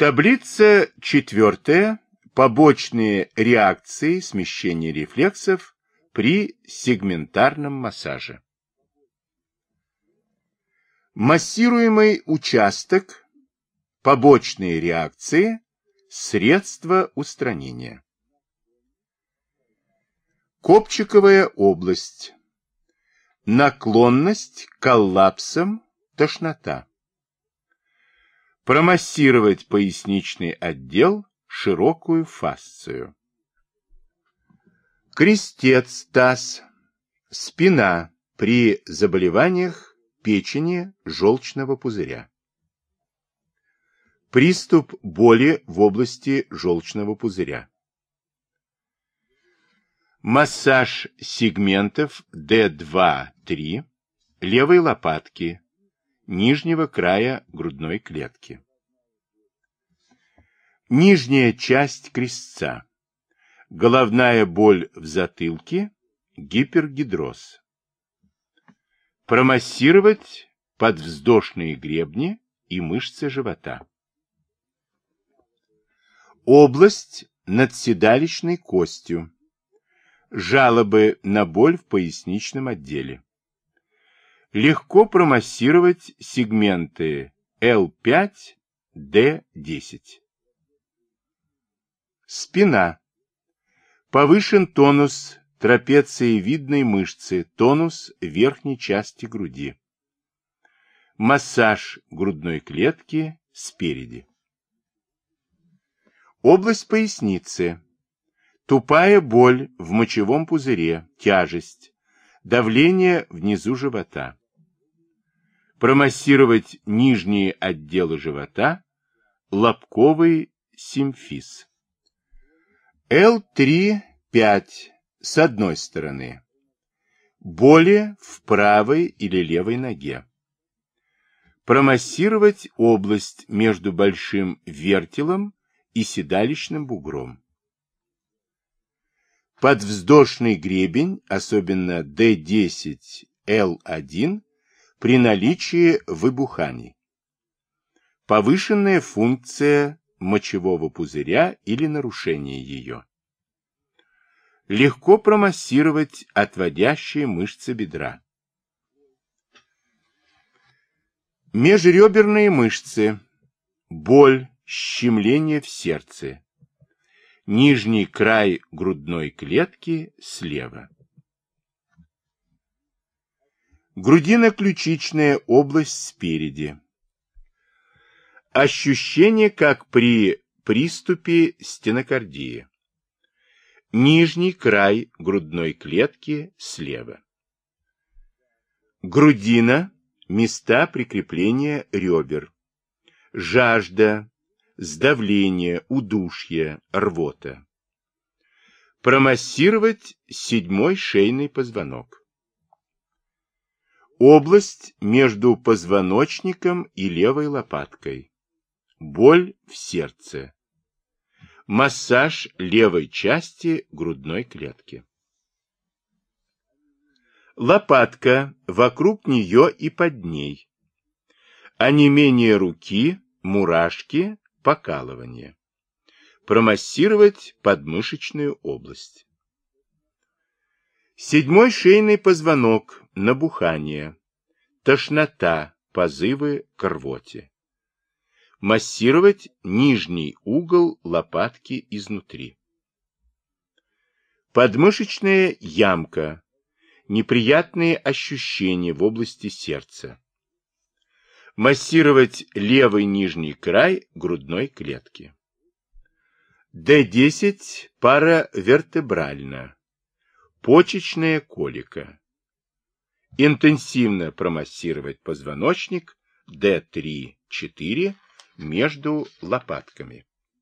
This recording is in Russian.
Таблица четвертая. Побочные реакции смещения рефлексов при сегментарном массаже. Массируемый участок, побочные реакции, средства устранения. Копчиковая область. Наклонность к коллапсам, тошнота. Промассировать поясничный отдел, широкую фасцию. Крестец, таз, спина при заболеваниях печени желчного пузыря. Приступ боли в области желчного пузыря. Массаж сегментов D2-3 левой лопатки, нижнего края грудной клетки. Нижняя часть крестца. Головная боль в затылке, гипергидроз. Промассировать подвздошные гребни и мышцы живота. Область над седалищной костью жалобы на боль в поясничном отделе. Легко промассировать сегменты L5, D10. Спина. Повышен тонус трапециевидной мышцы, тонус верхней части груди. Массаж грудной клетки спереди. Область поясницы. Тупая боль в мочевом пузыре, тяжесть, давление внизу живота. Промассировать нижние отделы живота, лобковый симфиз. Л3-5 с одной стороны. Боли в правой или левой ноге. Промассировать область между большим вертелом и седалищным бугром. Подвздошный гребень, особенно D10L1, при наличии выбуханий. Повышенная функция мочевого пузыря или нарушение ее. Легко промассировать отводящие мышцы бедра. Межреберные мышцы. Боль, щемление в сердце нижний край грудной клетки слева. Грудино-ключичная область спереди. Ощущение, как при приступе стенокардии. Нижний край грудной клетки слева. Грудина, места прикрепления ребер. Жажда, сдавление, удушье, рвота. Промассировать седьмой шейный позвонок. Область между позвоночником и левой лопаткой. Боль в сердце. Массаж левой части грудной клетки. Лопатка вокруг нее и под ней. Онемение руки, мурашки, покалывание. Промассировать подмышечную область. Седьмой шейный позвонок, набухание, тошнота, позывы к рвоте. Массировать нижний угол лопатки изнутри. Подмышечная ямка, неприятные ощущения в области сердца. Массировать левый нижний край грудной клетки. D10 паравертебрально. Почечная колика. Интенсивно промассировать позвоночник D3-4 между лопатками.